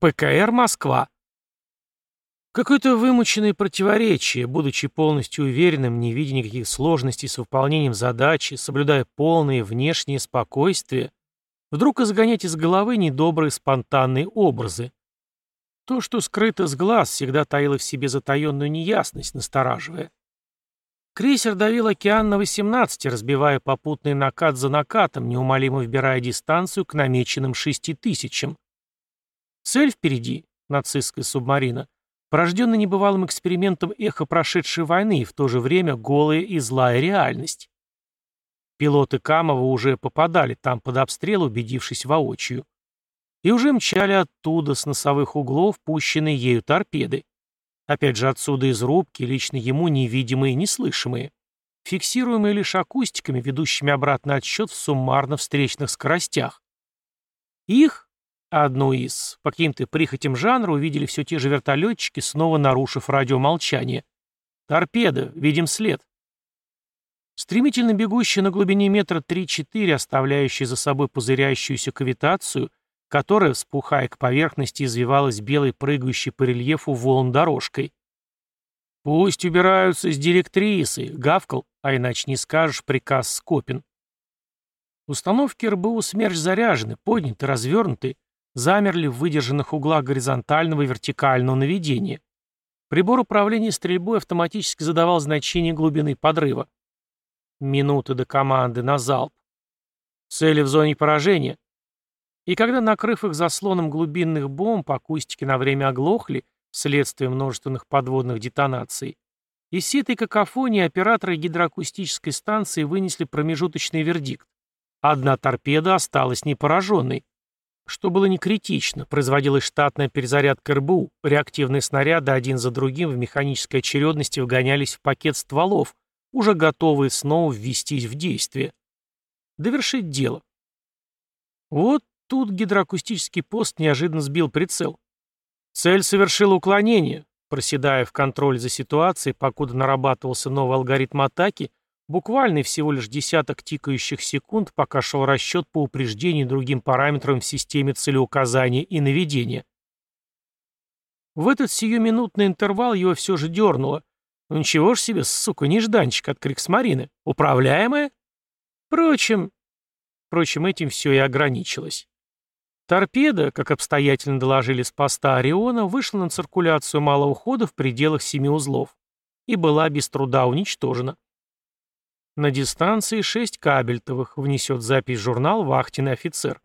ПКР «Москва». Какое-то вымученное противоречие, будучи полностью уверенным, не видя никаких сложностей с выполнением задачи, соблюдая полное внешнее спокойствие, вдруг изгонять из головы недобрые спонтанные образы. То, что скрыто с глаз, всегда таило в себе затаенную неясность, настораживая. Крейсер давил океан на 18, разбивая попутный накат за накатом, неумолимо вбирая дистанцию к намеченным шести тысячам. Цель впереди, нацистская субмарина, порожденная небывалым экспериментом эхо прошедшей войны и в то же время голая и злая реальность. Пилоты Камова уже попадали там под обстрел, убедившись воочию. И уже мчали оттуда, с носовых углов, пущенные ею торпеды. Опять же отсюда из рубки, лично ему невидимые и неслышимые. Фиксируемые лишь акустиками, ведущими обратный отсчет в суммарно-встречных скоростях. Их, одну из, по каким-то прихотям жанра, увидели все те же вертолетчики, снова нарушив радиомолчание. Торпеда, видим след. Стремительно бегущая на глубине метра 3-4, оставляющая за собой пузыряющуюся кавитацию, которая, вспухая к поверхности, извивалась белой прыгающей по рельефу волн дорожкой. «Пусть убираются с директрисы», — гавкал, а иначе не скажешь, приказ Скопин. Установки РБУ «Смерч» заряжены, подняты, развернуты, замерли в выдержанных углах горизонтального и вертикального наведения. Прибор управления стрельбой автоматически задавал значение глубины подрыва. Минуты до команды на залп. Цели в зоне поражения. И когда, накрыв их заслоном глубинных бомб, акустики на время оглохли, вследствие множественных подводных детонаций, из всей этой какофонии операторы гидроакустической станции вынесли промежуточный вердикт. Одна торпеда осталась непораженной. Что было не критично, производилась штатная перезарядка РБУ, реактивные снаряды один за другим в механической очередности вгонялись в пакет стволов, уже готовые снова ввестись в действие. Довершить дело. Вот тут гидроакустический пост неожиданно сбил прицел. Цель совершила уклонение. Проседая в контроль за ситуацией, покуда нарабатывался новый алгоритм атаки, буквально всего лишь десяток тикающих секунд, пока шел расчет по упреждению другим параметрам в системе целеуказания и наведения. В этот сиюминутный интервал его все же дернуло, ну ничего ж себе, сука, нежданчик от Криксмарины. Управляемая? Впрочем... Впрочем, этим все и ограничилось. Торпеда, как обстоятельно доложили с поста Ориона, вышла на циркуляцию малого хода в пределах семи узлов и была без труда уничтожена. На дистанции шесть кабельтовых, внесет запись журнал вахтенный офицер.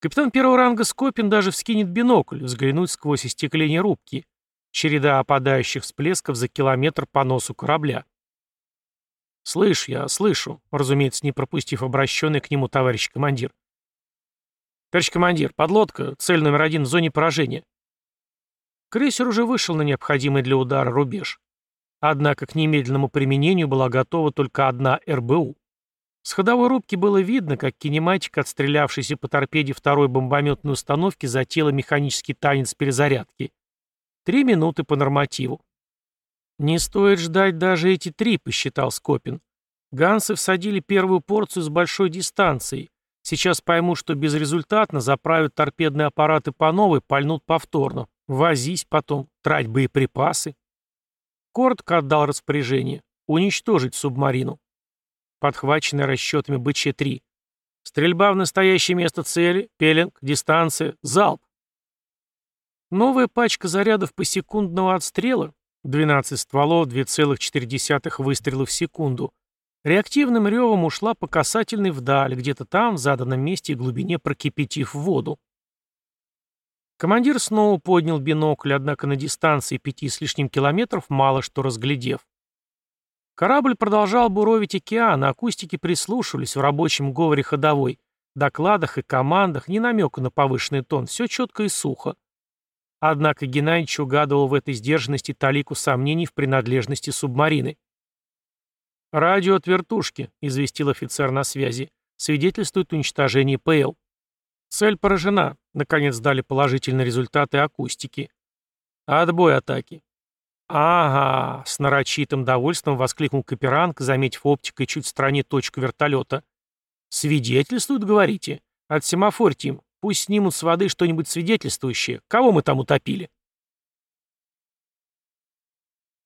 Капитан первого ранга Скопин даже вскинет бинокль, взглянуть сквозь остекление рубки. Череда опадающих всплесков за километр по носу корабля. «Слышь я, слышу», разумеется, не пропустив обращенный к нему товарищ командир. «Товарищ командир, подлодка, цель номер один в зоне поражения». Крейсер уже вышел на необходимый для удара рубеж. Однако к немедленному применению была готова только одна РБУ. С ходовой рубки было видно, как кинематик, отстрелявшийся по торпеде второй бомбометной установки, затеяла механический танец перезарядки. Три минуты по нормативу. «Не стоит ждать даже эти три», — посчитал Скопин. Гансы всадили первую порцию с большой дистанцией. Сейчас поймут, что безрезультатно, заправят торпедные аппараты по новой, пальнут повторно. Возись потом, трать боеприпасы. Коротко отдал распоряжение. Уничтожить субмарину. Подхваченный расчетами БЧ-3. Стрельба в настоящее место цели, пеленг, дистанция, залп. Новая пачка зарядов посекундного отстрела, 12 стволов, 2,4 выстрела в секунду, реактивным ревом ушла по касательной вдаль, где-то там, в заданном месте и глубине прокипятив воду. Командир снова поднял бинокль, однако на дистанции пяти с лишним километров мало что разглядев. Корабль продолжал буровить океан, а акустики прислушивались в рабочем говоре ходовой, докладах и командах, ни намека на повышенный тон, все четко и сухо. Однако Геннадьевич угадывал в этой сдержанности талику сомнений в принадлежности субмарины. «Радио от вертушки», — известил офицер на связи, — «свидетельствует уничтожение ПЛ». «Цель поражена», — наконец дали положительные результаты акустики. «Отбой атаки». «Ага», — с нарочитым довольством воскликнул Каперанг, заметив оптикой чуть в стороне точку вертолета. «Свидетельствует, говорите? От семафорьте им. пусть снимут с воды что-нибудь свидетельствующее, кого мы там утопили.